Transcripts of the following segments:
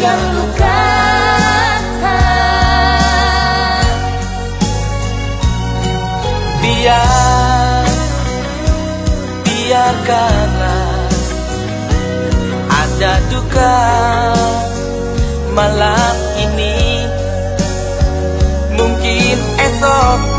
yang luka Biar, biarkanlah ada duka malam ini. Mungkin esok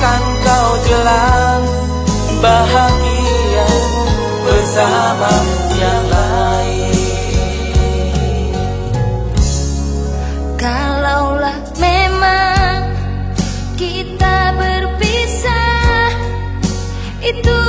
memang kita berpisah. Itu